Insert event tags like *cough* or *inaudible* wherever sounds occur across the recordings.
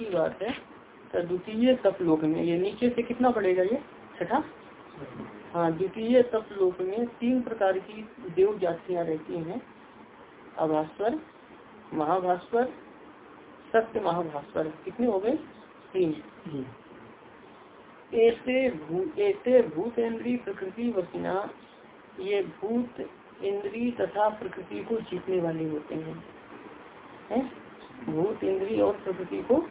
ही बात है तो द्वितीय तपलोक में, ये नीचे से कितना पड़ेगा ये? छठा? हाँ द्वितीय तपलोक में तीन प्रकार की देव जातियाँ रहती हैं अभास्वर महाभास्वर, सत्य महाभास्वर। कितने हो गए? तीन। ऐसे ऐसे भूत इंद्री प्रकृति वसीना, ये भूत, इंद्री तथा प्रकृति को जीतने वाले होते हैं। है? भूत इंद्री और प्रकृति को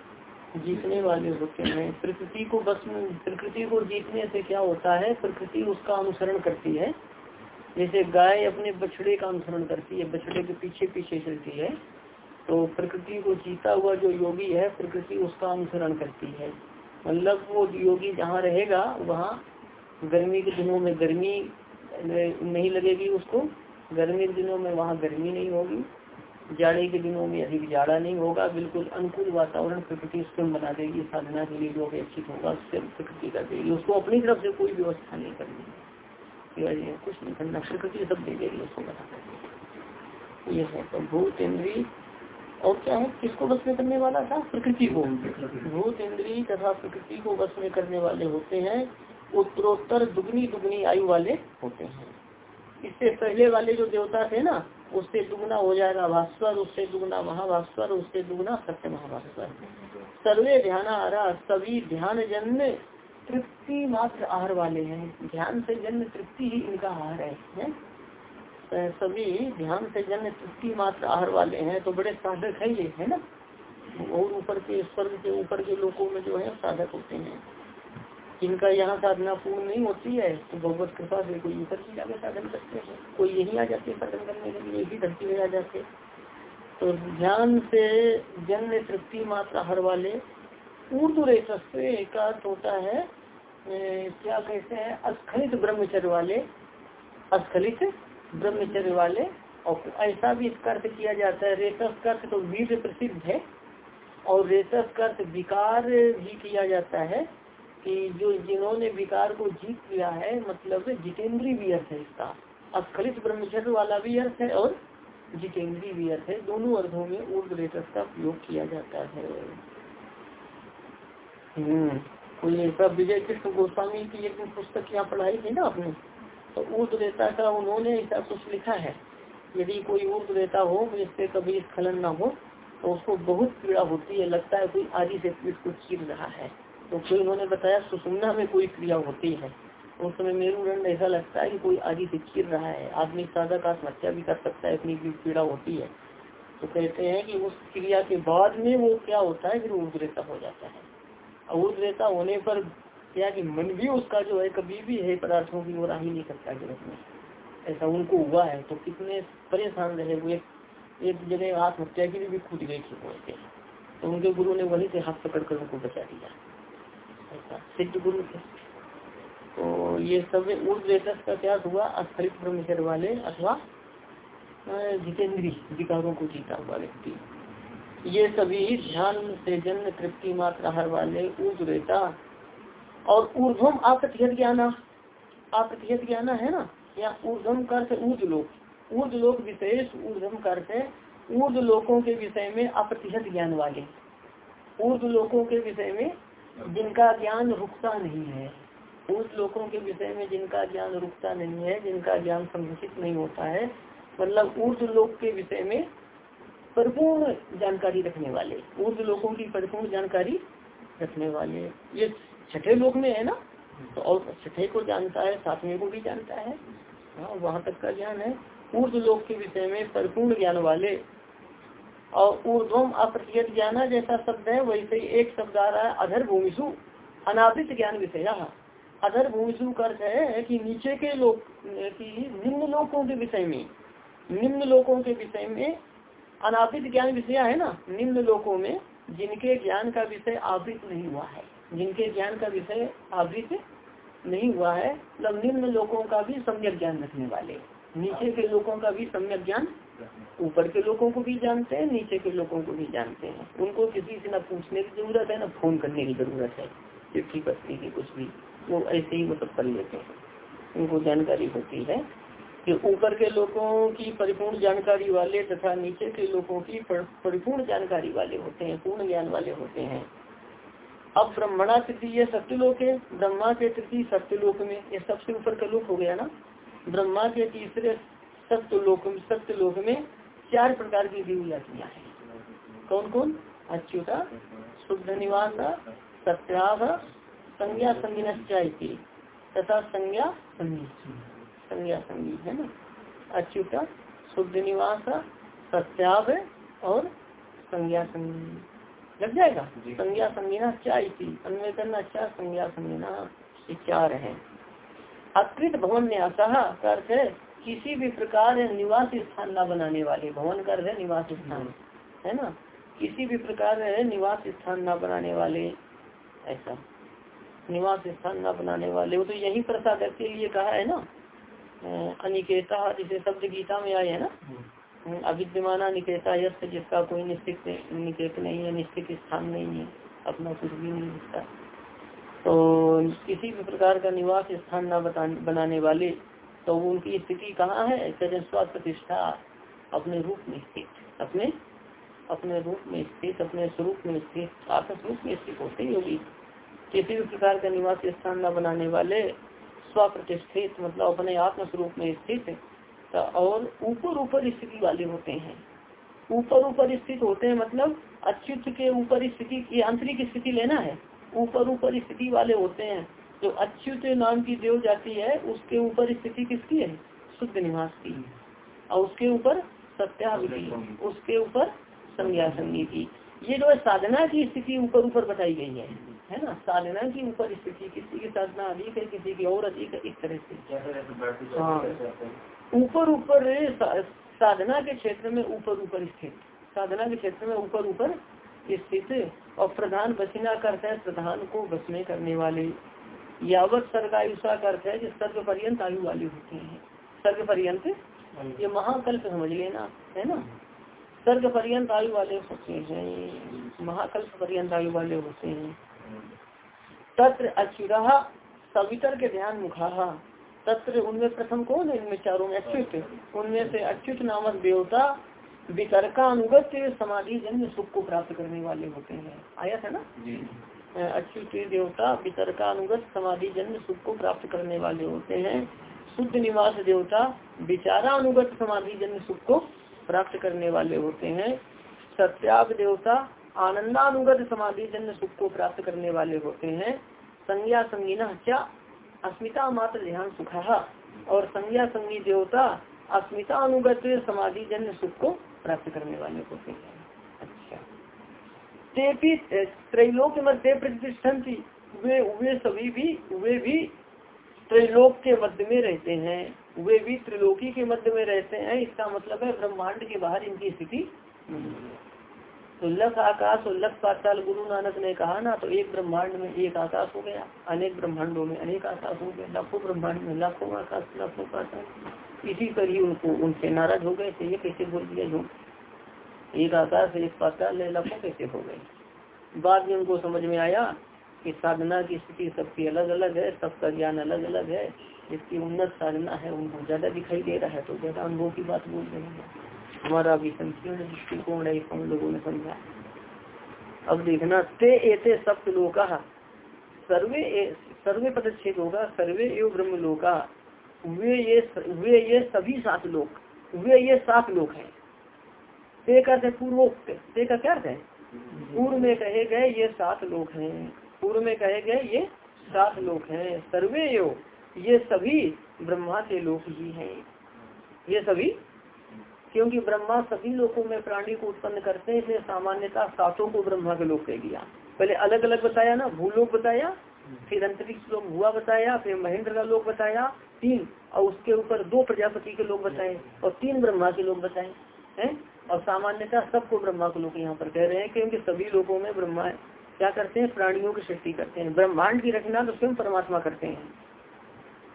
जीतने वाले होते हैं। प्रकृति को बस प्रकृति को जीतने से क्या होता है? प्रकृति उसका अनुसरण करती है। जैसे गाय अपने बछड़े का अनुसरण करती है, बछड़े के पीछे पीछे चलती है तो प्रकृति को जीता हुआ जो योगी है, प्रकृति उसका अनुसरण करती है। मतलब वो योगी जहाँ रहेगा, वहाँ गर्मी के दिनों में गर्मी नहीं लगेगी उसको, गर्मी के दिनों में वहाँ गर्मी नहीं होगी। जाड़े के दिनों में अधिक जाड़ा नहीं होगा। बिल्कुल अनुकूल वातावरण प्रकृति स्वयं बना देगी, साधना के लिए जो अपेक्षित होगा, उससे प्रकृति कर देगी। उसको अपनी तरफ़ से कोई व्यवस्था नहीं करनी। कुछ नहीं करना। प्रकृति सब दे देगी, उसको बना ये है तो भूत इंद्री और क्या है? किसको बस में करने वाला था? प्रकृति को। भूत इंद्री तथा प्रकृति को बस में करने वाले होते हैं। उत्तरोत्तर दुगनी दुगनी आयु वाले होते हैं। इससे पहले वाले जो देवता थे ना उससे दुगना हो जाएगा भास्वर उससे दुगना महाभास्वर उससे दुगना सत्य महाभास्वर सर्वे ध्यान आ रहा सभी ध्यान जन्म तृप्ति मात्र आहार वाले हैं। ध्यान से जन्म तृप्ति ही इनका आहार है, है? सभी ध्यान से जन्म तृप्ति मात्र आहार वाले हैं तो बड़े साधक है ये है ना? और ऊपर के स्वर्ग के ऊपर के लोगों में जो है साधक होते हैं। जिनका यहाँ साधना पूर्ण नहीं होती है तो भगवत कृपा से कोई ऊपर की जाकर साधन करते हैं। कोई यही आ जाते साधन करने के लिए यही धरती में आ जाते तो ध्यान से जन्म तृप्ति मात्र हर वाले ऊर्द रेतस्व का होता है। ए, क्या कहते हैं? अस्खलित ब्रह्मचर्य वाले अस्खलित ब्रह्मचर्य वाले। और ऐसा भी इसका अर्थ किया जाता है। रेतस का तो वीर प्रसिद्ध है। और रेतस का विकार भी किया जाता है। कि जो जिन्होंने विकार को जीत लिया है मतलब जितेंद्री भी अर्थ है इसका। अस्खलित ब्रह्मचर्य वाला भी अर्थ है और जितेंद्री भी अर्थ है। दोनों अर्थों में ऊर्द रेतस का प्रयोग किया जाता है। हम्म विजय कृष्ण गोस्वामी की एक पुस्तक यहाँ पढ़ाई थी ना आपने? तो ऊर्द रेता का उन्होंने ऐसा कुछ लिखा है। यदि कोई ऊर्द रेता हो जिससे कभी स्खलन ना हो तो उसको बहुत पीड़ा होती है। लगता है कोई आदि से पीठ को चीर रहा है। तो फिर उन्होंने बताया सुसुमना में कोई क्रिया होती है। उस समय मेरुदंड ऐसा लगता है कि कोई आदि से चीर रहा है। आदमी साधक आत्महत्या भी कर सकता है, इतनी पीड़ा होती है। तो कहते हैं कि उस क्रिया के बाद में वो क्या होता है, फिर उद्रेता हो जाता है। ऊर्द्रेता होने पर क्या कि मन भी उसका जो है, कभी भी है, पदार्थों की ओर ही नहीं करता जगत में ऐसा उनको हुआ है तो कितने परेशान रहे हुए। एक जगह आत्महत्या के लिए भी कूद गए थे तो उनके गुरु ने वहीं से हाथ पकड़ कर उनको बचा दिया। सिद्ध गुरु थे। तो ये सब ऊर्ज का क्या हुआ अस्खलित ब्रह्मचर्य वाले अथवा जितेंद्री विकारों को जीता हुआ व्यक्ति। ये सभी ध्यान से जन्म तृप्ति मात्र हर वाले ऊर्ज और ऊर्धम अप्रतिहत ज्ञान। अप्रतिहत ज्ञान है ना? या ऊर्धम कर से ऊर्ज लोक। ऊर्ज लोक विशेष ऊर्धम कर से ऊर्ज लोकों के विषय में अप्रतिहत ज्ञान वाले। ऊर्ज लोकों के विषय में जिनका ज्ञान रुकता नहीं है, उस लोगों के विषय में जिनका ज्ञान रुकता नहीं है, जिनका ज्ञान संरक्षित नहीं होता है मतलब ऊर्ज लोक के विषय में परिपूर्ण जानकारी रखने वाले ऊर्ज लोगों की परिपूर्ण जानकारी रखने वाले। ये छठे लोक में है ना? तो और छठे को जानता है, सातवें को भी जानता है। हाँ वहाँ तक का ज्ञान है। ऊर्ज लोक के विषय में परिपूर्ण ज्ञान वाले और ऊर्ध्वम अप्रतियत ज्ञान जैसा शब्द है, वैसे ही एक शब्द आ रहा है अधर भूमिशु अनावृत ज्ञान विषय। अधर भूमिशु का अर्थ है कि नीचे के लोग की निम्न लोगों के विषय में, निम्न लोगों के विषय में अनावृत ज्ञान विषय है ना? निम्न लोगों में जिनके ज्ञान का विषय आवृत नहीं हुआ है। जिनके ज्ञान का विषय आवृत नहीं हुआ है मतलब निम्न लोगों का भी सम्यक ज्ञान रखने वाले। नीचे के लोगों का भी सम्यक ज्ञान ऊपर के लोगों को भी जानते हैं, नीचे के लोगों को भी जानते हैं। उनको किसी से ना पूछने की ज़रूरत है, ना फ़ोन करने की ज़रूरत है। चिट्ठी पत्री की कुछ भी, वो ऐसे ही मतलब कर लेते हैं। उनको जानकारी होती है कि ऊपर के लोगों की परिपूर्ण जानकारी वाले तथा नीचे के लोगों की परिपूर्ण जानकारी वाले होते हैं, पूर्ण ज्ञान वाले होते हैं। अब ब्रह्मणा तृतीय सत्यलोक है, ब्रह्मा के तृतीय सत्यलोक में। ये सबसे ऊपर का लोक हो गया ना? ब्रह्मा के तीसरे सत्यलोक सत्यलोक में चार प्रकार की दिव्य जातियाँ हैं। कौन कौन अच्युता शुद्ध निवास सत्याग संज्ञा संज्ञा तथा संज्ञा संगी संज्ञा संगी है ना? अच्युता शुद्ध निवास सत्याग और संज्ञा संगी लग जाएगा? संज्ञा संगीना थी अन्वय करना अच्छा संज्ञा संगीना चार है। अकृत भवन न्यास का अर्थ है किसी भी प्रकार निवास स्थान न बनाने वाले भवन कर रहे निवास स्थान है ना? किसी भी प्रकार निवास स्थान न बनाने वाले ऐसा। निवास स्थान न बनाने वाले वो तो यही प्रसाद के लिए कहा है ना? अनिकेता जिसे शब्द गीता में आए है ना? हम्म, अविद्यमाना निकेता यश जिसका कोई निश्चित निकेत नहीं है निश्चित स्थान नहीं है अपना कुछ भी नहीं दिखता। तो किसी भी प्रकार का निवास स्थान न बनाने वाले तो उनकी स्थिति कहाँ है? स्वास्थ्य प्रतिष्ठा अपने रूप में स्थित, अपने अपने रूप में स्थित, अपने स्वरूप में स्थित आत्म स्वरूप में स्थित होते ही होगी। किसी भी प्रकार का निवास स्थान न बनाने वाले स्वप्रतिष्ठित मतलब अपने आत्म स्वरूप में स्थित और ऊपर ऊपर स्थिति वाले होते हैं। ऊपर ऊपर स्थित होते हैं मतलब अच्युत के ऊपर स्थिति आंतरिक स्थिति लेना है। ऊपर ऊपर स्थिति वाले होते हैं। जो अच्युत नाम की देव जाती है उसके ऊपर स्थिति किसकी है? शुद्ध निवास की। और उसके ऊपर सत्यावधि उसके ऊपर संज्ञा की ये जो है साधना की स्थिति ऊपर ऊपर बताई गई है है ना? साधना की ऊपर स्थिति किसी की साधना अधिक है किसी की और अधिक है इस तरह से। हाँ। ऊपर ऊपर साधना के क्षेत्र में ऊपर ऊपर स्थित। साधना के क्षेत्र में ऊपर ऊपर स्थित। और प्रधान बचना करता है प्रधान को बचने करने वाले। यावत सर्गायुषा का अर्थ है जो सर्व पर्यंत आयु वाले होते हैं। सर्व पर्यंत ये महाकल्प समझ लेना, है ना? सर्ग पर्यंत आयु वाले होते हैं महाकल्प पर्यंत आयु वाले होते हैं। तत्र अच्युरा सवितर के ध्यान मुखा। तत्र उनमें प्रथम कौन है? इनमें चारों में अच्युत। उनमें से अच्युत नामक देवता वितर्का अनुगत समाधि जन्म सुख को प्राप्त करने वाले होते हैं। आया था ना? अच्युत देवता वितर्का अनुगत समाधि जन्म सुख को प्राप्त करने वाले होते हैं। शुद्ध निवास देवता, विचारा अनुगत समाधि जन्म सुख को प्राप्त करने वाले होते हैं। सत्याग देवता, आनंदानुगत समाधि जन्म सुख को प्राप्त करने वाले होते हैं। संज्ञा संगीना क्या अस्मिता मात्र ध्यान सुखा। और संज्ञा संगी देवता, अस्मिता अनुगत समाधि जन्म सुख को प्राप्त करने वाले होते हैं। तेपी त्रैलोक मध्य प्रतिष्ठन थी। वे वे सभी भी, वे भी त्रैलोक के मध्य में रहते हैं। वे भी त्रिलोकी के मध्य में रहते हैं। इसका मतलब है ब्रह्मांड के बाहर इनकी स्थिति तो लख आकाश और लख पाताल गुरु नानक ने कहा ना तो एक ब्रह्मांड में एक आकाश हो गया, अनेक ब्रह्मांडों में अनेक आकाश हो गए लाखों ब्रह्मांड में लाखों आकाश, लाखों पाताल इसी पर ही उनको, उनसे नाराज़ हो गए थे, ये कैसे बोल दिया जो एक आकाश एक पाताल लाखों कैसे हो गए। बाद में उनको समझ में आया कि साधना की स्थिति सबकी अलग अलग है, सबका ज्ञान अलग अलग है। जिसकी उन्नत साधना है, उनको ज़्यादा दिखाई दे रहा है तो ज़्यादा अनुभव की बात बोल रहे हैं। हमारा अभी संकीर्ण दृष्टिकोण है हम लोगों ने समझा। अब देखना, ते एते सप्त लोका, सर्वे सर्वे पदच्छेद होगा, सर्वे एवं ब्रह्म लोका। वे ये वे ये सभी सात लोग वे ये सात लोग हैं। ते का पूर्वोक्त। ते क्या है? पूर्व में कहे गए ये सात लोग हैं। पूर्व में कहे गए ये सात लोग हैं। सर्वे यो ये सभी ब्रह्मा के लोक ही हैं। ये सभी? क्योंकि ब्रह्मा सभी लोगों में प्राणी को उत्पन्न करते हैं, इसलिए सामान्यता सातों को ब्रह्मा के लोक कह दिया। पहले अलग अलग बताया ना, भूलोक बताया, फिर अंतरिक्ष लोग भुआ बताया, फिर महेंद्र का लोग बताया, तीन, और उसके ऊपर दो प्रजापति के लोग बताए, और तीन ब्रह्मा के लोग बताए, हैं? और सामान्यता सबको ब्रह्मा के लोग यहाँ पर कह रहे हैं क्योंकि सभी लोगों में ब्रह्मा क्या करते हैं? प्राणियों की सृष्टि करते हैं। ब्रह्मांड की रचना तो स्वयं परमात्मा करते हैं।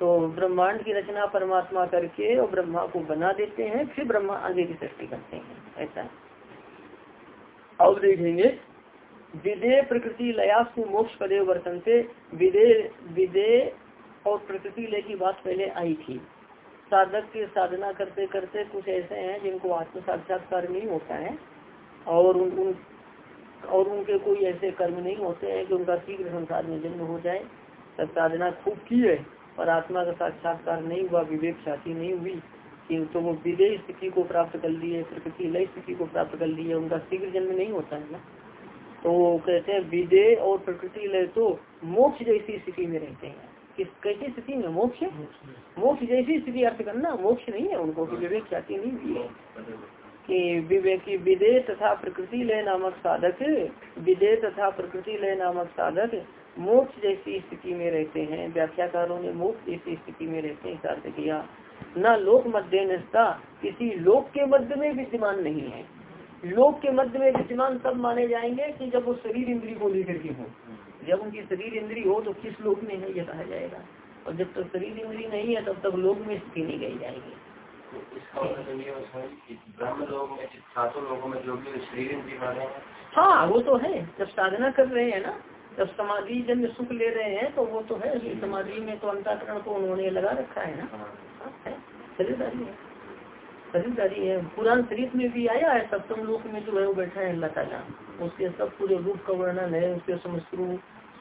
तो ब्रह्मांड की रचना परमात्मा करके और ब्रह्मा को बना देते हैं, फिर ब्रह्मा आगे की सृष्टि करते हैं। ऐसा। अब देखेंगे। विदे प्रकृति लयासु मोक्ष पदे वर्तन से विदे विदे और प्रकृति लय की बात पहले आई थी। साधक की साधना करते करते कुछ ऐसे हैं जिनको आत्म साक्षात्कार नहीं होता है और उन, उन और उनके कोई ऐसे कर्म नहीं होते हैं कि उनका शीघ्र संसार में जन्म हो जाए। तब साधना खूब की है पर आत्मा का साक्षात्कार नहीं हुआ विवेक साथी नहीं हुई कि तो वो विदेह स्थिति को प्राप्त कर लिए प्रकृति लय स्थिति को प्राप्त कर लिए उनका शीघ्र जन्म नहीं होता है ना। तो कहते हैं विदेह और प्रकृति लय तो मोक्ष जैसी स्थिति में रहते हैं। किस कैसी स्थिति में? मोक्ष मोक्ष जैसी स्थिति अर्थ करना मोक्ष नहीं है, उनको विवेक ख्याति नहीं है। कि विवेकी विदे तथा प्रकृति लय नामक साधक, विदे तथा प्रकृति लय नामक साधक मोक्ष जैसी स्थिति में रहते हैं। व्याख्याकारों ने मोक्ष जैसी स्थिति में रहते हैं अर्थ किया। न लोक मध्य नस्ता किसी लोक के मध्य में विद्यमान नहीं है। लोक के मध्य में विद्यमान तब माने जाएँगे कि जब वो शरीर इंद्री को लेकर के हो। जब उनकी शरीर इंद्री हो तो किस लोक में है ये कहा जाएगा। और जब तक शरीर इंद्री नहीं है तब तक लोक में स्थिति नहीं गई जाएगी। हाँ वो तो है। जब साधना कर रहे हैं ना जब समाधि जन्म सुख ले रहे हैं तो वो तो है। समाधि में तो अंताकरण को उन्होंने लगा रखा है ना। हाँ, है शरीरदारी है। शरीरदारी है पुराण शरीर में भी आया है सप्तम लोक में जो है वो बैठा है अल्लाह ताला। उसके सब पूरे रूप का वर्णन है, उसके समस्त्रु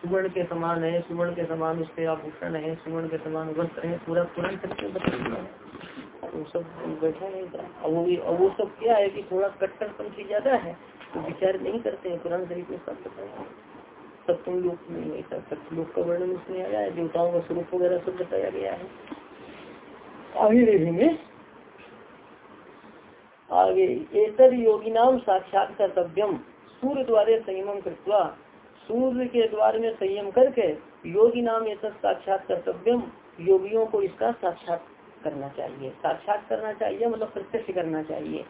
सुवर्ण के समान है, सुवर्ण के समान उसके आभूषण है, सुवर्ण के समान वस्त्र है, पूरा पुराण शरीर में बताया है। वो सब बैठा है अब वो वो सब क्या है कि थोड़ा कट्टर पंथी ज़्यादा है तो विचार नहीं करते हैं पुराण शरीफ में सब बताया सप्तम लोक में ऐसा सप्तलोक का वर्णन उसमें आया है, देवताओं का स्वरूप वगैरह सब बताया गया है। आगे देखेंगे। आगे एतर योगी नाम साक्षात कर्तव्यम सूर्य द्वारे संयम कृत्वा, सूर्य के द्वार में संयम करके योगी नाम एक साक्षात कर्तव्यम योगियों को इसका साक्षात करना चाहिए। साक्षात करना चाहिए मतलब प्रत्यक्ष करना चाहिए।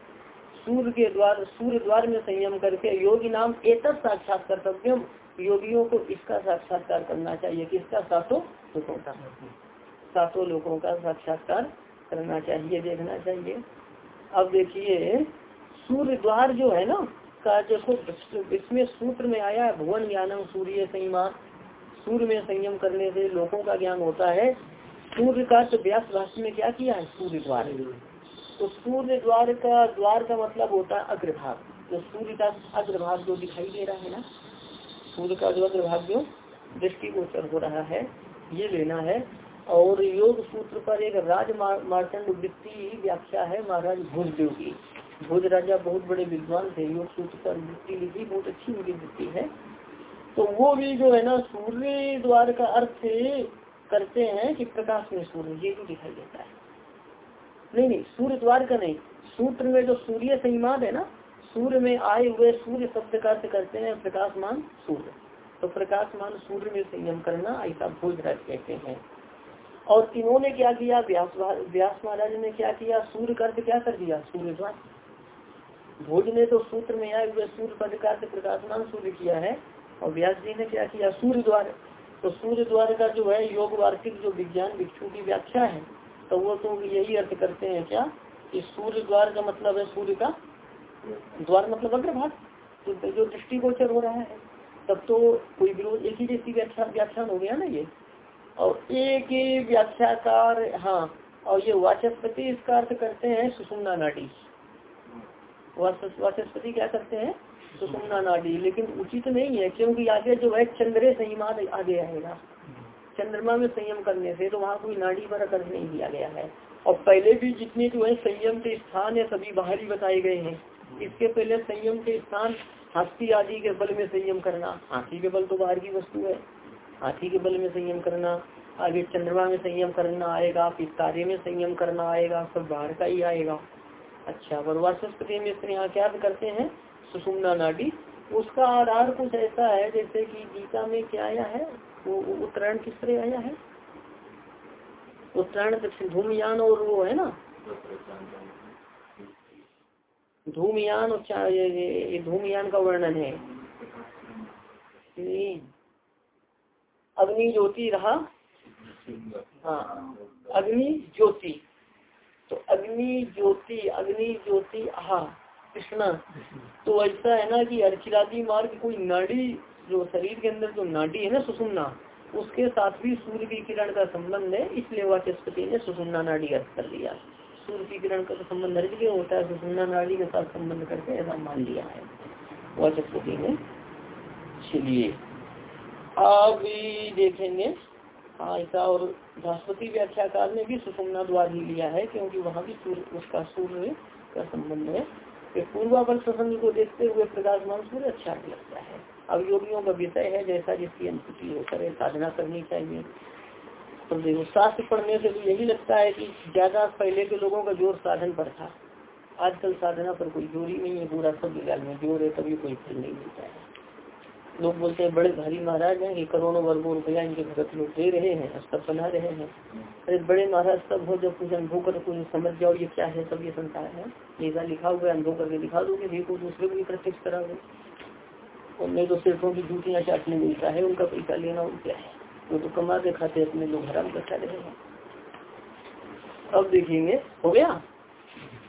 सूर्य के द्वार, सूर्य द्वार में संयम करके योगी नाम एक साक्षात कर्तव्यम योगियों को इसका साक्षात्कार करना चाहिए। किसका? सातों लोगों का। सातों लोगों का साक्षात्कार करना चाहिए, देखना चाहिए। अब देखिए सूर्य द्वार जो है ना, का देखो इसमें सूत्र में आया है, भुवन ज्ञानम सूर्य संयमा। सूर्य में संयम करने से लोगों का ज्ञान होता है। सूर्य का तो व्यास भाष्य में क्या किया है? सूर्य द्वार तो सूर्य द्वार का द्वार का मतलब होता है अग्रभाग। तो सूर्य का अग्रभाग जो दिखाई दे रहा है ना, सूर्य का जो अग्रभाग जो दृष्टिगोचर हो रहा है, ये लेना है। और योग सूत्र पर एक राज मार्चंड वृत्ति व्याख्या है महाराज भोजदेव की। भोज राजा बहुत बड़े विद्वान थे, योग सूत्र पर वृत्ति लिखी, बहुत अच्छी उनकी वृत्ति है। तो वो भी जो है ना, सूर्य द्वार का अर्थ करते हैं कि प्रकाश में सूर्य, ये भी दिखाई देता है। नहीं नहीं, सूर्य द्वार का नहीं, सूत्र में जो सूर्य संयमान है ना, सूर्य में आए हुए सूर्य शब्द का अर्थ करते हैं प्रकाशमान सूर्य। तो प्रकाशमान सूर्य में संयम करना ऐसा भोज राज कहते हैं। और इन्होंने क्या किया? व्यास व्यास महाराज ने क्या किया? सूर्य कर्त क्या कर दिया? सूर्य भोज ने तो सूत्र में आए हुए सूर्य पद का प्रकाशमान सूर्य किया है और व्यास जी ने क्या किया? सूर्य द्वार। तो सूर्य द्वार का जो है, योग वार्षिक जो विज्ञान भिक्षु की व्याख्या है तो वो तो यही अर्थ करते हैं क्या? कि सूर्य द्वार का मतलब है सूर्य का द्वार मतलब अग्रभाग। तो जो दृष्टिगोचर हो रहा है, तब तो कोई विरोध, एक ही जैसी व्याख्या, व्याख्यान हो गया ना ये? और एक ही व्याख्याकार हाँ और ये वाचस्पति इसका अर्थ करते हैं सुषुम्ना नाडी। वाचस्पति क्या करते हैं? सुषुम्ना नाडी। लेकिन उचित नहीं है, क्योंकि आगे जो है चंद्रे संयमान आगे आएगा। चंद्रमा में संयम करने से तो वहाँ कोई नाड़ी पर अर्थ नहीं दिया गया है। और पहले भी जितने जो है संयम के स्थान है, सभी बाहरी बताए गए हैं। इसके पहले संयम के स्थान हस्ती आदि के बल में संयम करना। हाथी के बल तो बाहर की वस्तु है। हाथी के बल में संयम करना आगे चंद्रमा में संयम करना आएगा फिर तारे में संयम करना आएगा सब बाहर का ही आएगा। अच्छा पर वाचस्पति में यहाँ क्या करते हैं? सुषुम्ना नाडी। उसका आधार कुछ ऐसा है जैसे कि गीता में क्या आया है? वो उत्तरायण किस तरह आया है? उत्तरायण धूमयान और वो है ना? धूमयान और धूमयान का वर्णन है। अग्नि ज्योति रहा? हाँ अग्नि ज्योति। तो अग्नि ज्योति अग्नि ज्योति, आहा, कृष्णा। तो ऐसा है ना कि अर्चिरादी मार्ग कोई नाड़ी, जो शरीर के अंदर जो नाड़ी है ना सुषुम्ना, उसके साथ भी सूर्य की किरण का संबंध है, इसलिए वाचस्पति ने सुषुम्ना नाड़ी अर्थ कर लिया। सूर्य की किरण का तो संबंध हर जगह होता है? सुषुम्ना नाड़ी के साथ संबंध करके ऐसा मान लिया है। वाचस्पति ने, चलिए। अब देखेंगे। हाँ ऐसा और बृहस्पति व्याख्याकार ने भी सुषुम्ना द्वार ही लिया है, क्योंकि वहाँ भी सूर्य, उसका सूर्य का संबंध है। कि पूर्वावर प्रसंग को देखते हुए प्रकाशमान सूर्य अच्छा भी लगता है। अब योगियों का विषय है, जैसा जिसकी अनुसूची हो करे साधना करनी चाहिए। तो देखो, शास्त्र पढ़ने से तो यही लगता है कि ज़्यादा पहले के लोगों का ज़ोर साधन पर था। आजकल साधना पर कोई ज़ोर ही नहीं है, पूरा सब विज्ञान में ज़ोर है, तभी कोई फल नहीं मिलता है। लोग बोलते हैं, बड़े भारी महाराज हैं, ये करोड़ों वर्गों रुपया इनके भगत लोग दे रहे हैं सब बना रहे हैं। अरे बड़े महाराज, सब हो जब कुछ अनुभव कर कुछ समझ जाओ ये क्या है, सब ये संसार है। ऐसा लिखा हुआ है अनुभव करके दिखा दोगे भी को दूसरे को भी प्रत्यक्ष करा दो और नहीं तो सिर्फों की जूतियाँ चाटने मिलता है, उनका पैसा लेना क्या है। वो तो कमा के खाते अपने लोग हराम करता रहे हैं। अब देखेंगे, हो गया?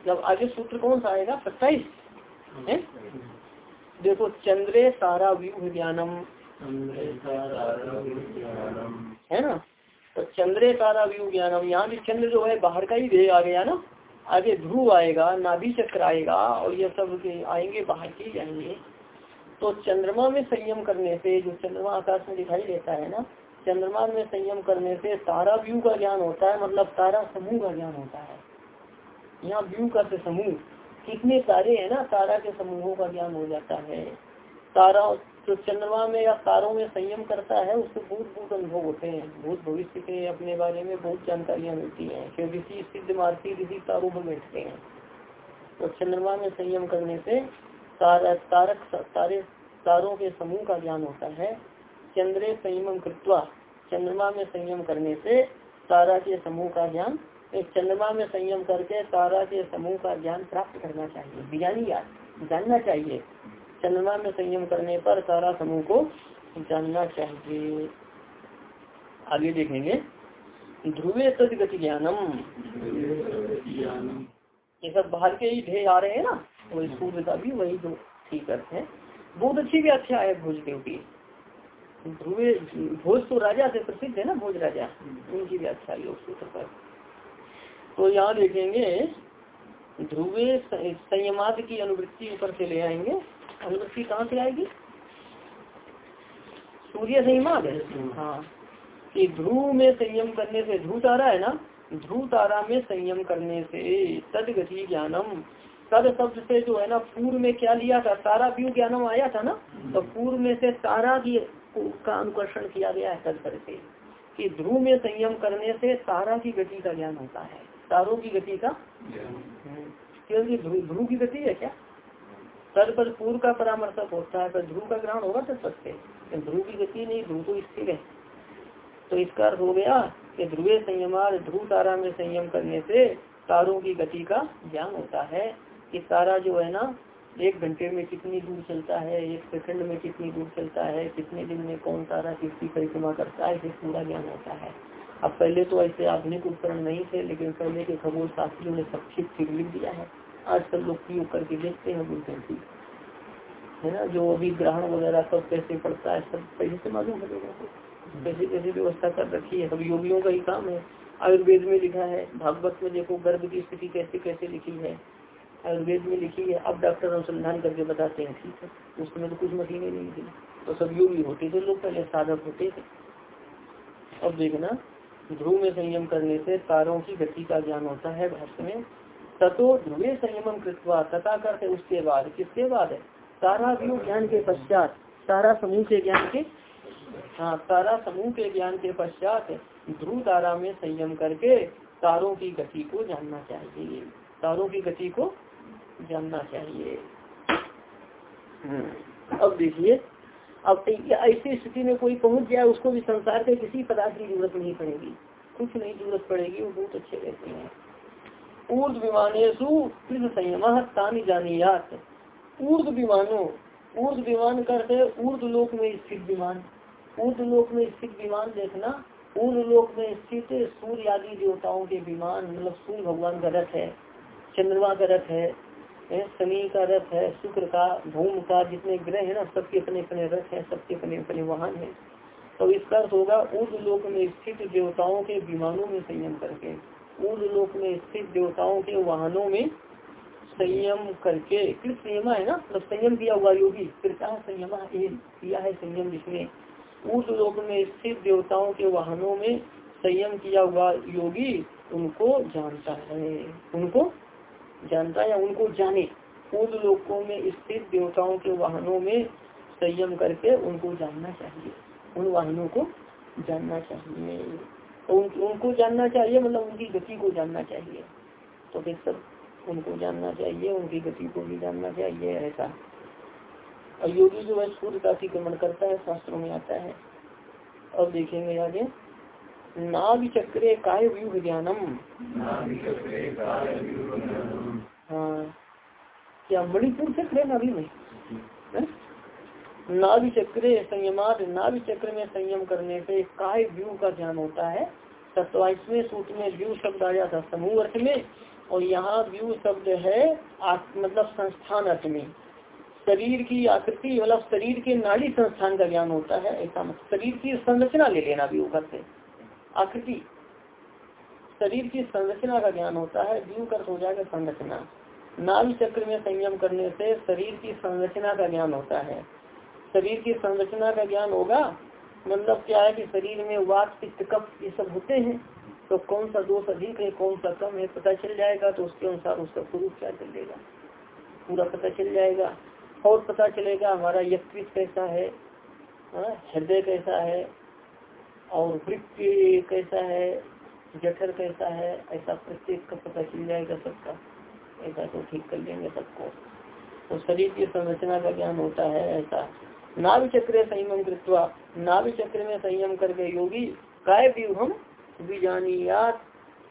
जब आगे सूत्र कौन सा आएगा? सत्ताईस देखो चंद्रे सारा व्यूह ज्ञानम है ना? तो चंद्रे तारा व्यू ज्ञानम यहाँ भी चंद्र जो है बाहर का ही ध्येय आ गया ना? आगे ध्रुव आएगा नाभि चक्र आएगा और ये सब आएँगे बाहर के जाएँगे। तो चंद्रमा में संयम करने से जो चंद्रमा आकाश में दिखाई देता है ना चंद्रमा में संयम करने से तारा व्यू का ज्ञान होता है मतलब तारा समूह का ज्ञान होता है। यहाँ व्यू का समूह। कितने तारे हैं ना, तारा के समूहों का ज्ञान हो जाता है। तारा जो चंद्रमा में या तारों में संयम करता है उसको बहुत बहुत अनुभव होते हैं। बहुत भविष्य के अपने बारे में बहुत जानकारियाँ मिलती हैं फिर ऋषि सिद्ध मारती ऋषि तारों में बैठते हैं। तो चंद्रमा में संयम करने से तारा, तारक, तारे, तारों के समूह का ज्ञान होता है। चंद्रे संयम कृत्वा, चंद्रमा में संयम करने से तारा के समूह का ज्ञान एक चंद्रमा में संयम करके तारा के समूह का ज्ञान प्राप्त करना चाहिए। विज्ञानी जानना चाहिए। चंद्रमा में संयम करने पर तारा समूह को जानना चाहिए। आगे देखेंगे। ध्रुवे तद गति ज्ञानम। ये सब बाहर के ही ढेर आ रहे हैं ना? वही सूर्य का भी, वही जो ठीक अर्थ है। बहुत अच्छी व्याख्या है भोजदेव की ध्रुवे, भोज तो राजा से प्रसिद्ध है ना? भोज राजा। उनकी भी व्याख्या योग सूत्र पर। तो यहाँ देखेंगे ध्रुवे संयमाद की अनुवृत्ति ऊपर से ले आएँगे। अनुवृत्ति कहाँ से आएगी? सूर्य संयमाद हाँ। कि ध्रुव में संयम करने से ध्रुव तारा है ना? ध्रुव तारा में संयम करने से तद गति ज्ञानम। तद शब्द से जो है ना पूर्व में क्या लिया था? तारा व्यू ज्ञानम आया था ना? तो पूर्व में से तारा की का अनुकर्षण किया गया है तद करके कि ध्रुव में संयम करने से तारा की गति का ज्ञान होता है। तारों की गति का? क्योंकि ध्रुव की गति है क्या? तद पर पूर्व का परामर्शक होता है, पर ध्रुव का ग्रहण होगा तो सत्य ध्रुव की गति नहीं, ध्रुव तो स्थिर है। तो इसका अर्थ हो गया कि ध्रुवे संयमार ध्रुव तारा में संयम करने से तारों की गति का ज्ञान होता है। कि तारा जो है ना, एक घंटे में कितनी दूर चलता है, एक सेकंड में कितनी दूर चलता है, कितने दिन में कौन तारा किसकी परिक्रमा करता है, इसे पूरा ज्ञान होता है। अब पहले तो ऐसे आधुनिक उपकरण नहीं थे, लेकिन पहले के खगोल शास्त्रियों ने सब ठीक ठीक लिख दिया है। आजकल लोग प्रयोग करके देखते हैं बोलते हैं, ठीक है। ना? जो अभी ग्रहण वगैरह सब कैसे पड़ता है, सब पहले से मालूम है लोगों को। कैसे कैसे व्यवस्था कर रखी है, सब योगियों का ही काम है। आयुर्वेद में लिखा है, भागवत में देखो, गर्भ की स्थिति कैसे कैसे लिखी है। आयुर्वेद में लिखी है, अब डॉक्टर अनुसंधान करके बताते हैं, ठीक है। उस समय तो कुछ मशीनें नहीं थी तो सब योगी होते थे, लोग पहले साधक होते थे। अब देखना ध्रुव में संयम करने से तारों की गति का ज्ञान होता है भाष्य में। ततो ध्रुवे संयम कृतवा तथा करते उसके बाद किसके बाद है? तारा व्यू ज्ञान के पश्चात, तारा समूह के ज्ञान के हाँ तारा समूह के ज्ञान के पश्चात ध्रुव तारा में संयम करके तारों की गति को जानना चाहिए। तारों की गति को जानना चाहिए। हम्म। अब देखिए अब ऐसी स्थिति में कोई पहुँच जाए, उसको भी संसार के किसी पदार्थ की ज़रूरत नहीं पड़ेगी। कुछ नहीं ज़रूरत पड़ेगी, वो बहुत अच्छे रहते हैं। ऊर्द कृष्ण संयम तानी जानी जानियात। ऊर्द विमानों ऊर्द विमान करते ऊर्द लोक में स्थित विमान। ऊर्द लोक में स्थित विमान देखना ऊर्द लोक में स्थित सूर्य आदि देवताओं के विमान मतलब सूर्य भगवान का रथ है, चंद्रमा का रथ है शनि का रथ है, शुक्र का भूम का, जितने ग्रह है ना, सबके अपने अपने रथ है, सबके अपने अपने वाहन है। तो इसका अर्थ होगा ऊर्द लोक में स्थित देवताओं के विमानों में संयम करके ऊर्द लोक में स्थित देवताओं के वाहनों में संयम करके कृत संयम है ना मतलब संयम किया हुआ योगी कृता संयम किया है संयम जिसने ऊर्द लोक में स्थित देवताओं के वाहनों में संयम किया हुआ योगी उनको जानता है, उनको जानता या उनको जाने ऊर्द लोकों में स्थित देवताओं के वाहनों में संयम करके उनको जानना चाहिए। उन वाहनों को जानना चाहिए। उन, उनको जानना चाहिए मतलब उनकी गति को जानना चाहिए। तो फिर सब उनको जानना चाहिए उनकी गति को भी जानना चाहिए ऐसा। और योगी जो है सूर्य का अतिक्रमण करता है शास्त्रों में आता है। अब देखेंगे आगे। चक्रे काय व्यूह ज्ञानम हाँ। क्या मणिपुर चक्र है नाभि में नाभि चक्र संयमात नाभि चक्र में संयम करने से काय व्यू का ज्ञान होता है। सत्वाईसवें सूत्र में व्यू शब्द आया था समूह अर्थ में और यहाँ व्यू शब्द है मतलब संस्थान अर्थ में। शरीर की आकृति मतलब शरीर के नाड़ी संस्थान का ज्ञान होता है ऐसा मतलब शरीर की संरचना ले लेना व्यू करते। आकृति। शरीर की संरचना का ज्ञान होता है व्यू कर हो जाएगा संरचना। नाल चक्र में संयम करने से शरीर की संरचना का ज्ञान होता है। शरीर की संरचना का ज्ञान होगा मतलब क्या है कि शरीर में वात पित्त कप ये सब होते हैं तो कौन सा दोष अधिक है कौन सा कम है पता चल जाएगा तो उसके अनुसार उसका स्वरूप क्या चलेगा पूरा पता चल जाएगा। और पता चलेगा हमारा यकृत कैसा है हाँ, हृदय कैसा है और वृत्ति कैसा है? जठर कैसा है? ऐसा प्रत्येक का पता चल जाएगा सबका। ऐसा तो ठीक कर लेंगे सबको। तो शरीर की संरचना का ज्ञान होता है ऐसा। नाभि चक्र संयम कृत्वा नाभि चक्र में संयम करके योगी काय व्यूहम बीजानियात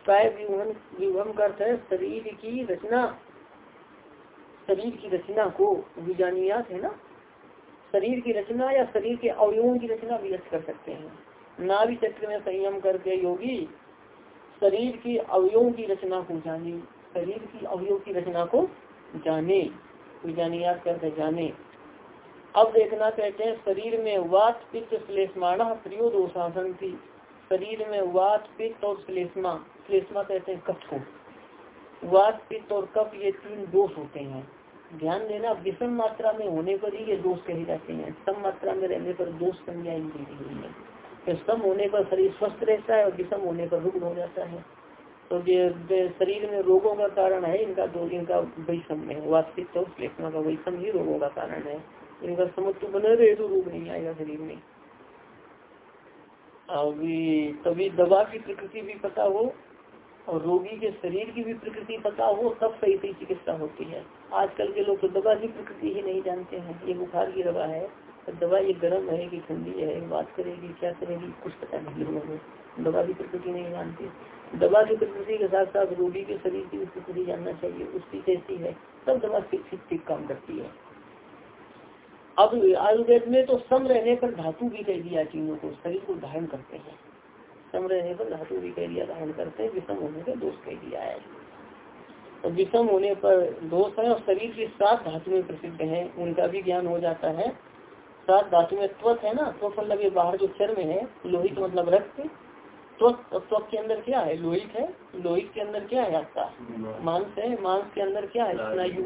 काय व्यूहम व्यूहम करते है शरीर की रचना। शरीर की रचना को बीजानियात है ना? शरीर की रचना या शरीर के अवयवों की रचना अर्थ कर सकते हैं। नाभि चक्र में संयम करके योगी शरीर की अवयवों की रचना को जाने, शरीर की अवयव की रचना को जाने याद करके जाने। अब देखना कहते हैं, शरीर में वात, पित्त, श्लेषमाणा प्रियो दोषासन थी शरीर में वात, पित्त और श्लेषमा। श्लेषमा कहते हैं कफ को। वात, पित्त और कफ, ये तीन दोष होते हैं। ध्यान देना, विषम मात्रा में होने पर ही ये दोष कहे जाते हैं। सम मात्रा में रहने पर दोष है। तो सम होने पर शरीर स्वस्थ रहता है और विषम होने पर रुग्ण हो जाता है। तो ये शरीर में रोगों का कारण है, इनका दो, इनका वैषम है। वास्तविक तो श्लेषमा का वैषम ही रोगों का कारण है। इनका समत्व बने रहे तो रोग नहीं आएगा शरीर में। अभी तभी दवा की प्रकृति भी पता हो और रोगी के शरीर की भी प्रकृति पता हो, तब सही सही चिकित्सा होती है। आजकल के लोग तो दवा की प्रकृति ही नहीं जानते हैं। ये बुखार की दवा है। दवा ये गर्म है कि ठंडी है बात करेगी, क्या करेगी, कुछ पता नहीं लोगों को। दवा की प्रकृति नहीं जानते दवा की प्रकृति के साथ साथ रोगी के शरीर की प्रकृति जानना चाहिए, उसकी कैसी है तब दवा ठीक ठीक काम करती है। अब आयुर्वेद में तो सम रहने पर धातु भी कह दिया चीज़ों को, शरीर को धारण करते हैं। सम रहने पर धातु भी कह दिया, धारण करते हैं, विषम होने पर दोष कह दिया है। तो विषम होने पर दोष है और शरीर के साथ धातु में प्रसिद्ध है, उनका भी ज्ञान हो जाता है। सात धातु में त्वत है ना? त्वक मतलब ये बाहर जो चर्म है लोहित मतलब रक्त। त्वक के अंदर क्या है? लोहित है। लोहित के अंदर क्या है आपका? मांस है। मांस के अंदर क्या है? स्नायु।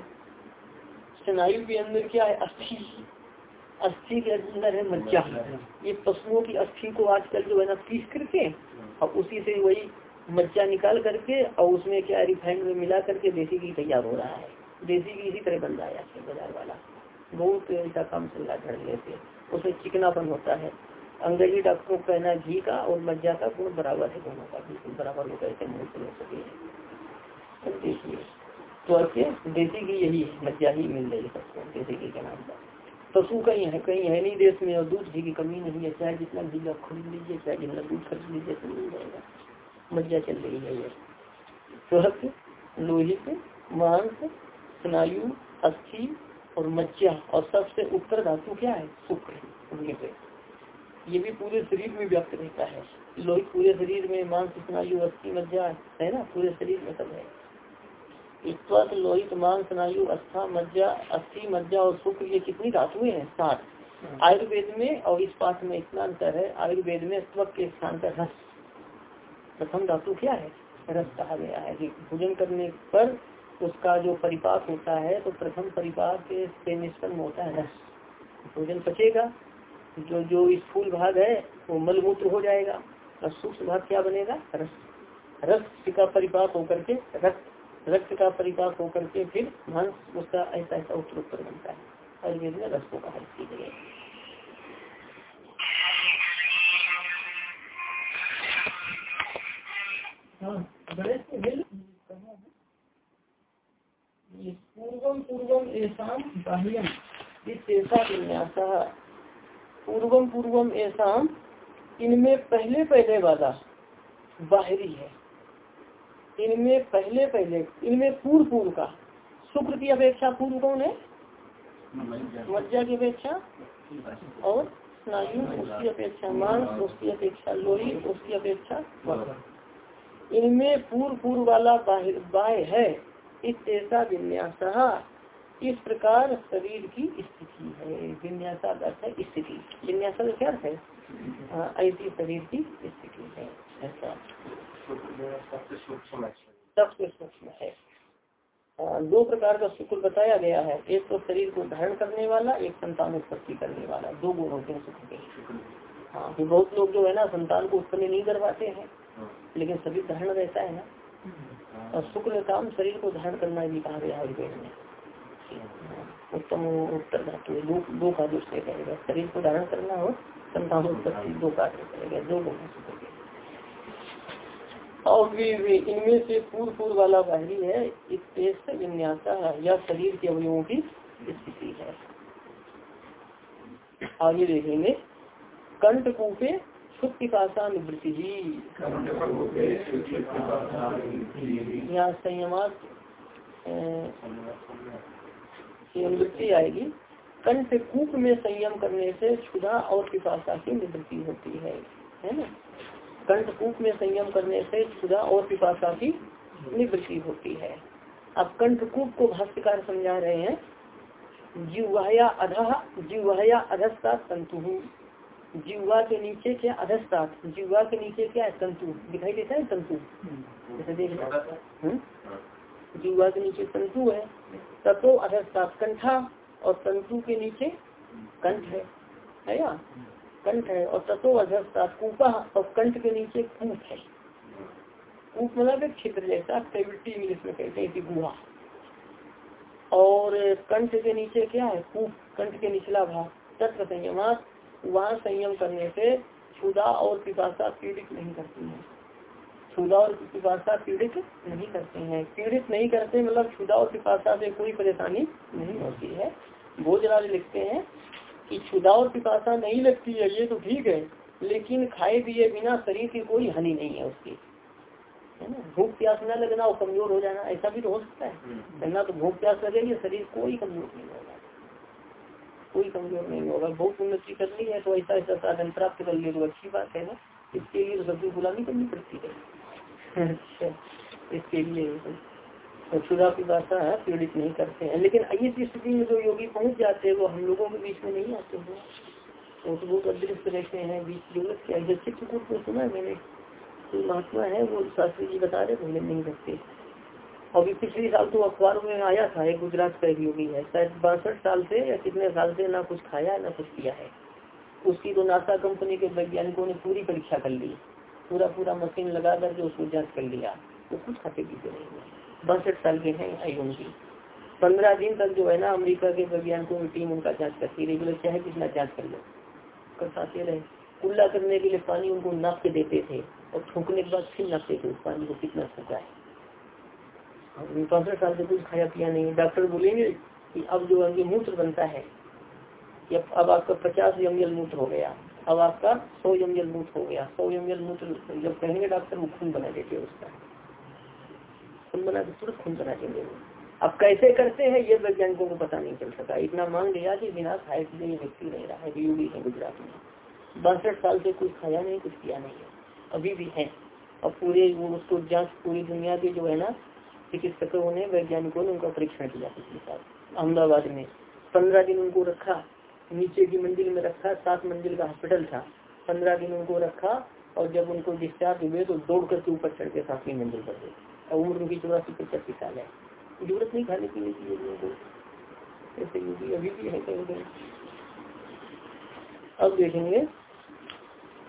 स्नायु के अंदर क्या है? अस्थि। अस्थि के अंदर है मज्जा। ये पशुओं की अस्थि को आजकल जो है ना, पीस करके और उसी से वही मज्जा निकाल करके और उसमें क्या रिफाइंड में मिला करके देसी घी तैयार हो रहा है। देसी घी इसी तरह बन रहा है आजकल बाज़ार वाला। बहुत ऐसा काम रहा है लेते उसमें चिकनापन होता है। अंग्रेज़ी डॉक्टरों का कहना घी का और मज्जा का गुण बराबर है दोनों का। बिल्कुल बराबर वो कहते हैं। सके देखिए तो आपके देसी घी यही है, मज्जा ही मिल रही सबको, देसी घी के नाम का पशु कहीं है कहीं है नहीं देश में, और दूध घी की कमी नहीं है। चाहे जितना घी आप खरीद लीजिए, चाहे जितना दूध खरीद लीजिए तो मिल जाएगा। मज्जा चल रही है ये। स्वस्थ लोहित, मांस, स्नायु, अस्थि और मज्जा और सबसे उत्तर धातु क्या है? शुक्र ये भी पूरे शरीर में व्याप्त रहता है। लोहित पूरे शरीर में मांस स्नायु अस्थि मज्जा है ना? पूरे शरीर में सब है। त्वत लोहित मांस स्नायु अस्था मज्जा अस्थि मज्जा और शुक्र ये कितनी धातुएँ हैं? सात। आयुर्वेद में और इस पाठ में इतना अंतर है। आयुर्वेद में त्वक के स्थान पर रस। प्रथम धातु क्या है? रस कहा गया है। कि भोजन करने पर उसका जो परिपाक होता है तो प्रथम परिपाक से निष्पन्न होता है। रस भोजन पचेगा, जो जो स्थूल भाग है, वो मलमूत्र हो जाएगा, और सूक्ष्म भाग क्या बनेगा? रस। रक्त का परिपाक होकर के, रक्त रक्त का परिपाक होकर के फिर मांस, उसका ऐसा ऐसा उत्तर उत्तर बनता है। आयुर्वेद में रस को कहा इसकी जगह पूर्वम बाह्यम ऐसा विन्यास। पूर्वम पूर्वम ऐसा इनमें पहले पहले वाला बाहरी है। इनमें पहले पहले, इनमें पूर्व पूर्व का। शुक्र की अपेक्षा पूर्व कौन है? मज्जा की अपेक्षा और स्नायु, उसकी अपेक्षा मांस, उसकी अपेक्षा लोही, उसकी अपेक्षा इनमें पूर्व पूर्व वाला बाह्य है। इस ऐसा विन्यास। इस प्रकार शरीर की स्थिति है? विन्यासा अर्थ है स्थिति। विन्यासा क्या अर्थ है? हाँ, ऐसी शरीर की स्थिति है। ऐसा। सबसे सूक्ष्म है। दो प्रकार का शुक्र बताया गया है। एक तो शरीर को धारण करने वाला एक संतान उत्पत्ति करने वाला। दो गुण होते हैं। शुक्र के हाँ तो बहुत लोग जो है ना संतान को उत्पन्न नहीं करवाते हैं लेकिन शरीर धारण रहता है ना। और शुक्र काम शरीर को धारण करना भी कहा गया आयुर्वेद में। उत्तम उत्तर धातु दो दो का दूसरे कहेगा शरीर को धारण करना हो संतान उत्पत्ति दो कार्य करेगा दो गुण शुक्र के और इनमें से पूर्व पूर्व वाला बाहरी है इस से विन्यासा या शरीर के अवयवों की स्थिति है। आगे देखेंगे। कंठ कूपे सुप्ति पाषा निवृत्ति ही। यहाँ संयमात निवृत्ति आएगी। कंठ कूप में संयम करने से क्षुधा और पिपाशा की निवृत्ति होती है है ना? कंठकूप में संयम करने से क्षुदा और पिपाशा की निवृत्ति होती है। अब कंठकूप को भाष्यकार समझा रहे हैं जीवया अधः जीवया अधस्ता तंतु। जीवा के नीचे क्या अधस्ता जीवा के नीचे क्या है? तंतु। दिखाई देता है तंतु? जैसे देख हम्म? जीवा के नीचे तंतु है, तत्व अधस्ता कंठा और तंतु के नीचे कंठ है है या? कंठ है और तत्व अधस्ता कूपा और कंठ के नीचे कूप है। कूप मतलब एक क्षेत्र जैसा कैविटी इंग्लिश में कहते हैं गुहा और कंठ के नीचे क्या है? कूप। कंठ के निचला भाग, तत्व संयम। वहाँ संयम करने से क्षुदा और पिपाशा पीड़ित नहीं करती है। क्षुदा और पिपाशा पीड़ित नहीं करते हैं। पीड़ित नहीं करते मतलब क्षुदा और पिपाशा से कोई परेशानी नहीं होती है। भोजराज लिखते हैं कि क्षुदा और पिपाशा नहीं लगती है ये तो ठीक है लेकिन खाए पिए बिना शरीर की कोई हानि नहीं है उसकी। है ना? भूख प्यास न लगना और कमज़ोर हो जाना ऐसा भी तो हो सकता है। हम्म। ना तो भूख प्यास लगेगी शरीर कोई कमज़ोर नहीं होगा। कोई कमज़ोर नहीं होगा। बहुत उन्नति करनी है तो ऐसा ऐसा साधन प्राप्त कर लिए तो अच्छी बात है ना। इसके लिए तो सबकी गुलामी करनी पड़ती है। अच्छा इसके लिए तो की भाषा पीड़ित नहीं करते हैं। लेकिन इस स्थिति में जो योगी पहुँच जाते हैं, वो हम लोगों के बीच में नहीं आते हैं। वो तो बहुत अदृश्य रहते हैं, बीच ज़रूरत क्या है। चित्रकूट को सुना मैंने तो महात्मा है, वो शास्त्री जी बता रहे थे नहीं रखते अभी पिछले साल तो अखबार में आया था, एक गुजरात का एक योगी है। शायद बासठ साल से, या कितने साल से ना कुछ खाया, ना कुछ किया है। उसकी तो नासा कंपनी के वैज्ञानिकों ने पूरी परीक्षा कर ली। पूरा पूरा मशीन लगा करके उसको जाँच कर लिया। तो कुछ खाते पीते नहीं बासठ साल के हैं आयु की पंद्रह दिन तक जो है ना, अमेरिका के वैज्ञानिकों की टीम उनका जाँच करती रही बोले चाहे कितना जाँच कर लो। करते रहे। कुल्ला करने के लिए पानी उनको नाप के देते थे। और थूकने के बाद फिर नापते थे पानी को कितना थूका है। पैंसठ साल से कुछ खाया पिया नहीं डॉक्टर बोलेंगे कि अब जो अंगे मूत्र बनता है अब आपका पचास यमजल मूत्र हो गया। अब आपका सौ यमजल मूत्र हो गया। सौ यमजल मूत्र जब कहेंगे डॉक्टर वो खून बना देते उसका। खून बना के तुरंत खून बना देंगे अब कैसे करते हैं, ये वैज्ञानिकों को पता नहीं चल सका। इतना मान लिया कि बिना खाए पीने ये व्यक्ति रह रहा है योगी है गुजरात में। बासठ साल से कुछ खाया नहीं, कुछ किया नहीं है। अभी भी है। और पूरे वो उसको जाँच पूरी दुनिया के जो है ना, चिकित्सकों ने, वैज्ञानिकों ने उनका परीक्षण किया पिछले साल। अहमदाबाद में। पंद्रह दिन उनको रखा। नीचे की मंजिल में रखा, सात मंजिल का हॉस्पिटल था। पंद्रह दिन उनको रखा और जब उनको डिस्चार्ज हुए तो दौड़ करके ऊपर चढ़ के सातवीं मंजिल पर गए। और उम्र उनकी चौरासी पचासी साल है। ज़रूरत नहीं, खाने पीने की अभी भी है अब देखेंगे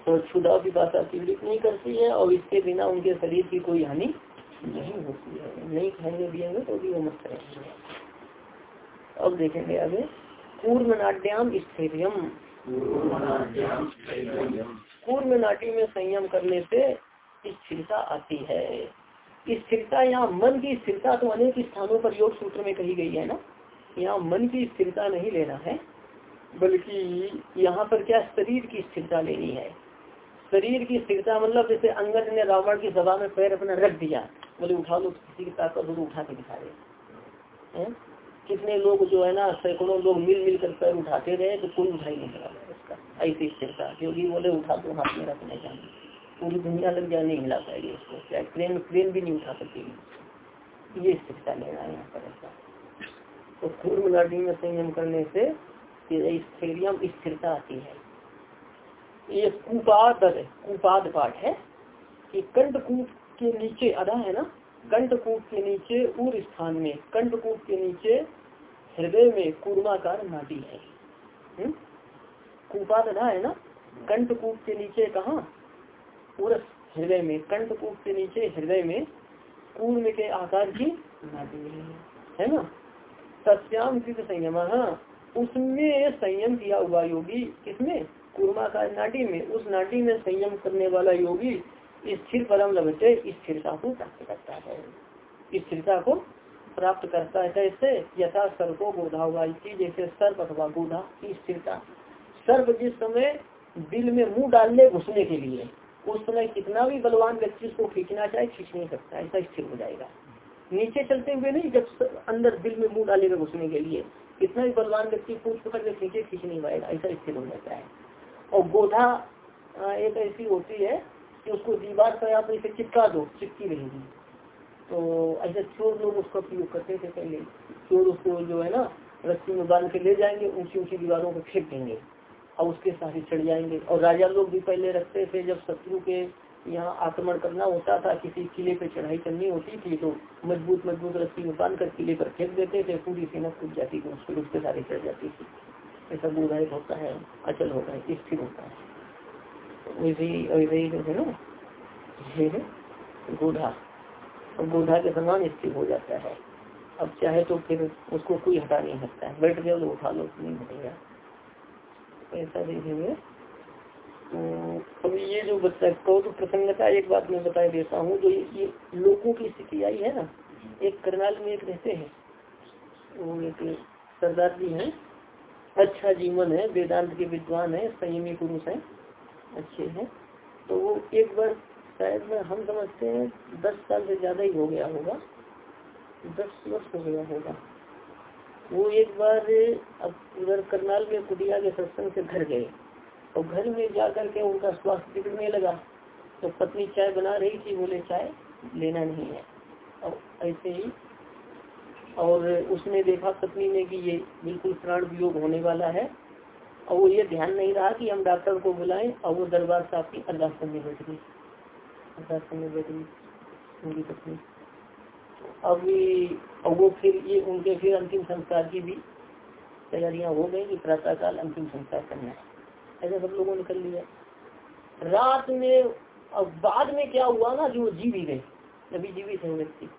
तो क्षुदा भाषा पीड़ित नहीं करती है और इसके बिना उनके शरीर की कोई हानि नहीं होती है। नहीं खाएँगे, पिएँगे तो भी वो मत करेंगे अब देखेंगे आगे। पूर्व नाट्याम स्थिरियम। पूर्व नाट्य में संयम करने से स्थिरता आती है। स्थिरता, यहाँ मन की स्थिरता तो अनेक स्थानों पर योग सूत्र में कही गई है ना? यहाँ मन की स्थिरता नहीं लेना है, बल्कि यहाँ पर क्या शरीर की स्थिरता लेनी है। शरीर की स्थिरता मतलब जैसे अंगद ने रावण की सभा में पैर अपना रख दिया, बोले उठा लो, किसी की ताकत तो उठा के दिखा रहे कितने लोग जो है ना, सैकड़ों लोग मिल मिल कर पैर उठाते रहे तो कोई उठाई नहीं लगा उसका ऐसी स्थिरता क्योंकि बोले, उठा तो हाथ में रखने जाए पूरी दुनिया लग जाए, नहीं हिला पाएगी उसको। चाहे क्रेन क्रेन भी नहीं उठा सकेगी ये स्थिरता लेना है यहाँ पर ऐसा। तो पूर्व नाडी में संयम करने से स्थैर्यम स्थिरता आती है। ये कुपाद कुपाद पाठ है कि कंठकूट के नीचे अदा है ना कंठकूट के नीचे उर स्थान में, कंठकूट के नीचे हृदय में कूर्माकार नाटी है। हम्म? कुपाद अदा है ना? कंठकूट के नीचे कहा? हृदय में, कंठकूट के नीचे हृदय में कूर्म के आकार की नाटी है। है ना? सत्याम कृत संयम उसमें संयम किया हुआ योगी किसमें? कुर्मा का नाटी में। उस नाटी में संयम करने वाला योगी स्थिर परम लभते, स्थिरता को प्राप्त करता है। स्थिरता को प्राप्त करता है कैसे? यथा सर्पो गोधा हुआ जैसे सर्प अथवा गोधा की स्थिरता। सर्प जिस समय दिल में मुँह डालने घुसने के लिए, उस समय कितना भी बलवान व्यक्ति उसको खींचना चाहे, खींच नहीं सकता, ऐसा स्थिर हो जाएगा। नीचे चलते हुए नहीं, जब अंदर दिल में मुँह डालेगा घुसने के लिए, कितना भी बलवान व्यक्ति पूछ पकड़ के खींचे, खींच नहीं पाएगा, ऐसा स्थिर हो जाता है। और गोधा एक ऐसी होती है कि उसको दीवार पर आप इसे चिपका दो, चिपकी रहेगी तो ऐसे चोर लोग उसका प्रयोग करते थे पहले। चोर उसको जो है ना, रस्सी में बाँध के ले जाएँगे, ऊँची ऊँची दीवारों को फेंक देंगे। और उसके साथ ही चढ़ जाएँगे। और राजा लोग भी पहले रखते थे, जब शत्रु के यहाँ आक्रमण करना होता था, किसी किले पे चढ़ाई करनी होती थी तो मज़बूत मज़बूत रस्सी में बाँध कर किले पर फेंक देते थे। पूरी सेना कूद जाती थी, उसके उसके सारे चढ़ जाती थी। ऐसा बोधायक होता है, अचल होता है, स्थिर होता है। वैसे ही वैसे ही है ना ये गोधा और गोधा के समान स्थिर हो जाता है। अब चाहे तो फिर उसको कोई हटा नहीं सकता है। बैठ गया तो उठा लो नहीं हटेगा ऐसा देखेंगे। तो अभी ये जो बच्चा कौत प्रसन्नता, एक बात मैं बता देता हूँ, जो ये लोगों की स्थिति आई है ना, एक करनाल में एक रहते हैं। वो एक सरदार जी हैं। अच्छा जीवन है, वेदांत के विद्वान है, संयमी पुरुष है। अच्छे हैं। तो वो एक बार शायद हम समझते हैं दस साल से ज़्यादा ही हो गया होगा। दस वर्ष हो गया होगा। वो एक बार अब उधर करनाल में कुटिया के सत्संग से घर गए। और घर में जा करके उनका स्वास्थ्य बिगड़ने लगा। तो पत्नी चाय बना रही थी, बोले, चाय लेना नहीं है। और ऐसे ही और उसने देखा पत्नी ने कि ये बिल्कुल प्राण वियोग होने वाला है। और वो ये ध्यान नहीं रहा कि हम डॉक्टर को बुलाएँ और वो दरबार साहब की अरदास करने बैठ गई। अरदास करने बैठ गई। उनकी पत्नी। अभी और वो फिर ये उनके फिर अंतिम संस्कार की भी तैयारियाँ हो गई कि प्रातःकाल अंतिम संस्कार करना ऐसा सब लोगों ने कर लिया। रात में, अब बाद में क्या हुआ ना वो जीव ही गए अभी जीवित है व्यक्ति।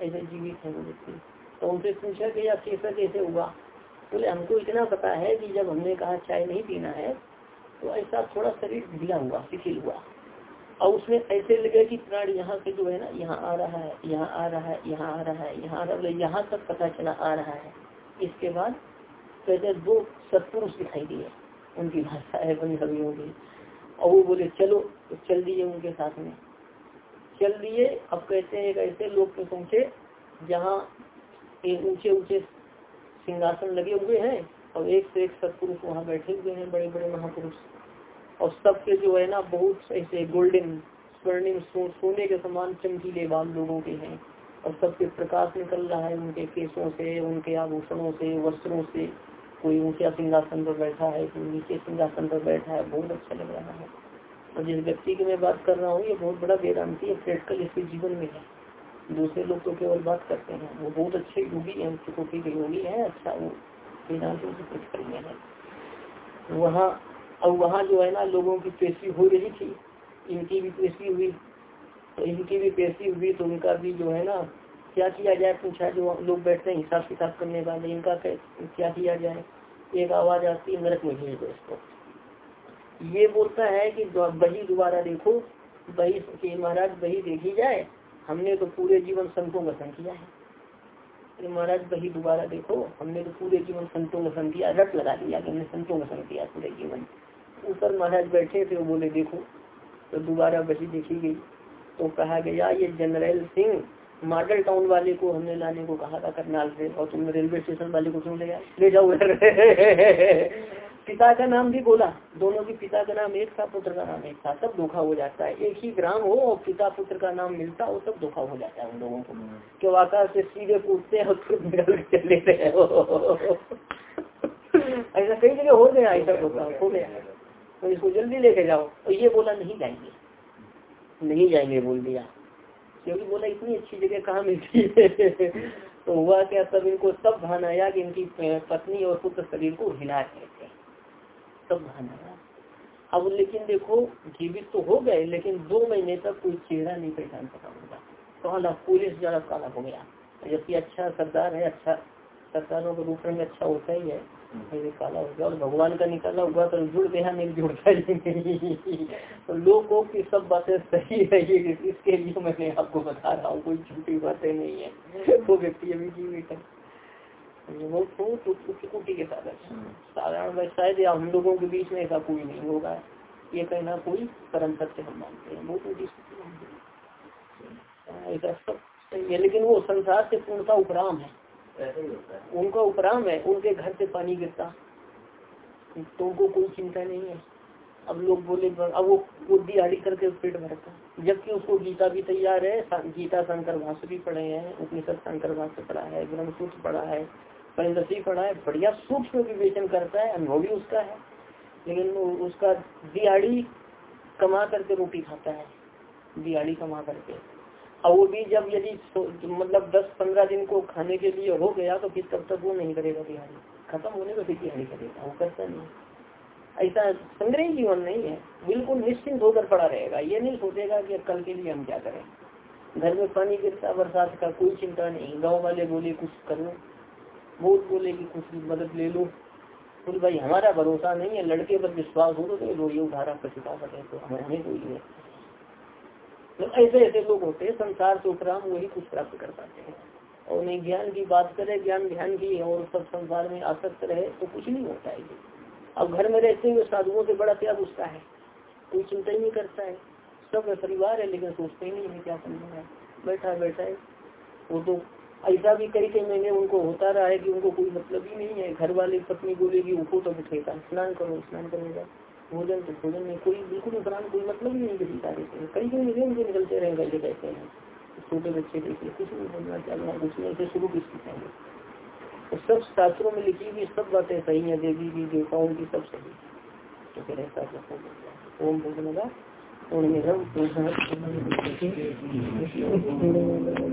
ऐसे जीवित है वो व्यक्ति। तो उनसे पूछा कि या कैसा कैसे हुआ? बोले हमको इतना पता है कि जब हमने कहा चाय नहीं पीना है तो ऐसा थोड़ा शरीर ढीला हुआ, शिथिल हुआ। और उसमें ऐसे लगे कि प्राण यहाँ से जो है ना, यहाँ आ रहा है, यहाँ आ रहा है, यहाँ आ रहा है, यहाँ आ रहा है यहाँ तक पता चला आ रहा है। इसके बाद कहते दो सत्पुरुष दिखाई दिए उनकी भाषा है पंजाबियों की। और वो बोले, चलो तो चल दिए उनके साथ में। चल दिए, अब कहते हैं ऐसे लोग के पहुँचे जहाँ ऊँचे ऊँचे सिंहासन लगे हुए हैं और एक से एक सत्पुरुष वहाँ बैठे हुए हैं बड़े बड़े महापुरुष। और सबके जो है ना, बहुत ऐसे गोल्डन स्वर्णिम सोने के समान चमकीले बाल लोगों के हैं। और सबके प्रकाश निकल रहा है उनके केसों से, उनके आभूषणों से, वस्त्रों से। कोई ऊँचा सिंहासन पर बैठा है, कोई नीचे सिंहासन पर बैठा है, बहुत अच्छा लग रहा है। और जिस व्यक्ति की मैं बात कर रहा हूँ, ये बहुत बड़ा वेदांति है प्रैक्टिकल इसके जीवन में है। दूसरे लोग तो केवल बात करते हैं। वो बहुत अच्छे योगी है चुकोटी के योगी है अच्छा वो वेदांति से प्रैक्टिकल में है। वहाँ और वहाँ जो है ना, लोगों की पेशी हो रही थी, इनकी भी पेशी हुई तो इनकी भी पेशी हुई तो उनका भी जो है ना, क्या किया जाए पूछा जो लोग बैठते हैं, हिसाब किताब करने वाले इनका क्या किया जाए, एक आवाज़ आती है, नरक में भेज दो इसको। ये बोलता है कि बही दोबारा देखो, बही महाराज बही देखी जाए हमने तो पूरे जीवन संतों का संग किया है। अरे महाराज बही दोबारा देखो, हमने तो पूरे जीवन संतों का संग किया, रट लगा दिया कि हमने संतों का संग किया पूरे जीवन। ऊपर महाराज बैठे थे, वो बोले, देखो तो दोबारा बही देखी गई। तो कहा गया ये जनरल सिंह मॉडल टाउन वाले को हमने लाने को कहा था करनाल से, और तुमने रेलवे स्टेशन वाले को क्यों ले जाए ले जाओ *laughs* पिता का नाम भी बोला। दोनों के पिता का नाम एक था, पुत्र का नाम एक था, सब धोखा हो जाता है। एक ही ग्राम हो और पिता पुत्र का नाम मिलता हो सब धोखा हो जाता है उन लोगों को। क्यों आकाश से सीधे पूछते हैं और निकल चले रहे ऐसा कई जगह हो गया, ऐसा धोखा हो गया। तो इसको जल्दी लेके जाओ। और ये बोला, नहीं जाएँगे। नहीं जाएँगे, बोल दिया। क्योंकि बोला, इतनी अच्छी जगह कहाँ मिलती है? तो हुआ क्या, सब इनको, सब भान आया कि इनकी पत्नी और पुत्र शरीर को हिला थे सब भान आया अब लेकिन देखो जीवित तो हो गए लेकिन दो महीने तक कोई चेहरा नहीं पहचान सका होगा। काला पुलिस जरा काला हो गया। जबकि अच्छा सरदार है अच्छा सरदारों का रूप रंग अच्छा होता ही है। फिर काला हो गया और भगवान का निकाला हुआ तो जुड़ गया नहीं जुड़ता ही नहीं तो लोगों की सब बातें सही है ये इसके लिए मैंने आपको बता रहा हूँ कोई झूठी बातें नहीं है। *laughs* वो व्यक्ति अभी जीवित है। वो तो कुटी के साधन साधारण व्यवसाय या हम लोगों के बीच में ऐसा कोई नहीं होगा। ये कहना कोई परम सत्य हम मानते हैं। बहुत ऊँची ऐसा सब सही है। लेकिन वो संसार से पूर्णता उपराम है। उनका उपराम है। उनके घर से पानी गिरता। तो उनको कोई चिंता नहीं है। अब लोग बोले अब वो वो दिहाड़ी करके पेट भरता जबकि उसको गीता भी तैयार है। गीता शंकर भाष्य भी पढ़े हैं। उपनिषद शंकर भाष्य पढ़ा है। ब्रह्मसूत्र पढ़ा है। पंचदशी पढ़ा है, बढ़िया सूक्ष्म विवेचन करता है, अनुभव भी उसका है। लेकिन उसका दिहाड़ी कमा करके रोटी खाता है, दिहाड़ी कमा करके। और वो भी जब यदि मतलब दस पंद्रह दिन को खाने के लिए हो गया तो फिर तब तक वो नहीं करेगा दिहाड़ी। खत्म होने पर फिर दिहाड़ी करेगा, वो करता नहीं ऐसा संग्रह जीवन नहीं है, बिल्कुल निश्चिंत होकर पड़ा रहेगा। ये नहीं सोचेगा कि कल के लिए हम क्या करें। घर में पानी गिरता, बरसात का कोई चिंता नहीं, गाँव वाले बोले, कुछ करो बहुत बोले कि कुछ मदद ले लो। बोले, भाई, हमारा भरोसा नहीं है, लड़के पर विश्वास हो तो रोड़ी उठारा पछता करें तो हमें नहीं तो ऐसे ऐसे लोग होते हैं, संसार से उपराम वही कुछ प्राप्त कर पाते हैं। और नहीं ज्ञान की बात करे, ज्ञान ध्यान की, और सब संसार में आसक्त रहे तो कुछ नहीं होता है अब घर में रहते हुए साधुओं से बड़ा त्याग उसका है। कोई चिंता ही नहीं करता है। सब परिवार है, लेकिन सोचते ही नहीं है क्या करना है। बैठा बैठा है, वो तो ऐसा भी कई कई महीने उनको होता रहा है कि उनको कोई मतलब ही नहीं है। घर वाले पत्नी बोलेगी, उठो तो उठेगा, स्नान करो, स्नान करेगा भोजन तो भोजन में कोई, बिल्कुल उपरांत कोई मतलब ही नहीं किसी कार्य से कई कई महीने उनके निकलते रहे कैसे कहते हैं। छोटे बच्चे देखिए, कुछ नहीं बोलना चलना कुछ नहीं से शुरू किसकी चाहिए? तो सब शास्त्रों में लिखी हुई सब बातें सही है, देवी की देवताओं की सब सही तो फिर ऐसा ओम भोजन का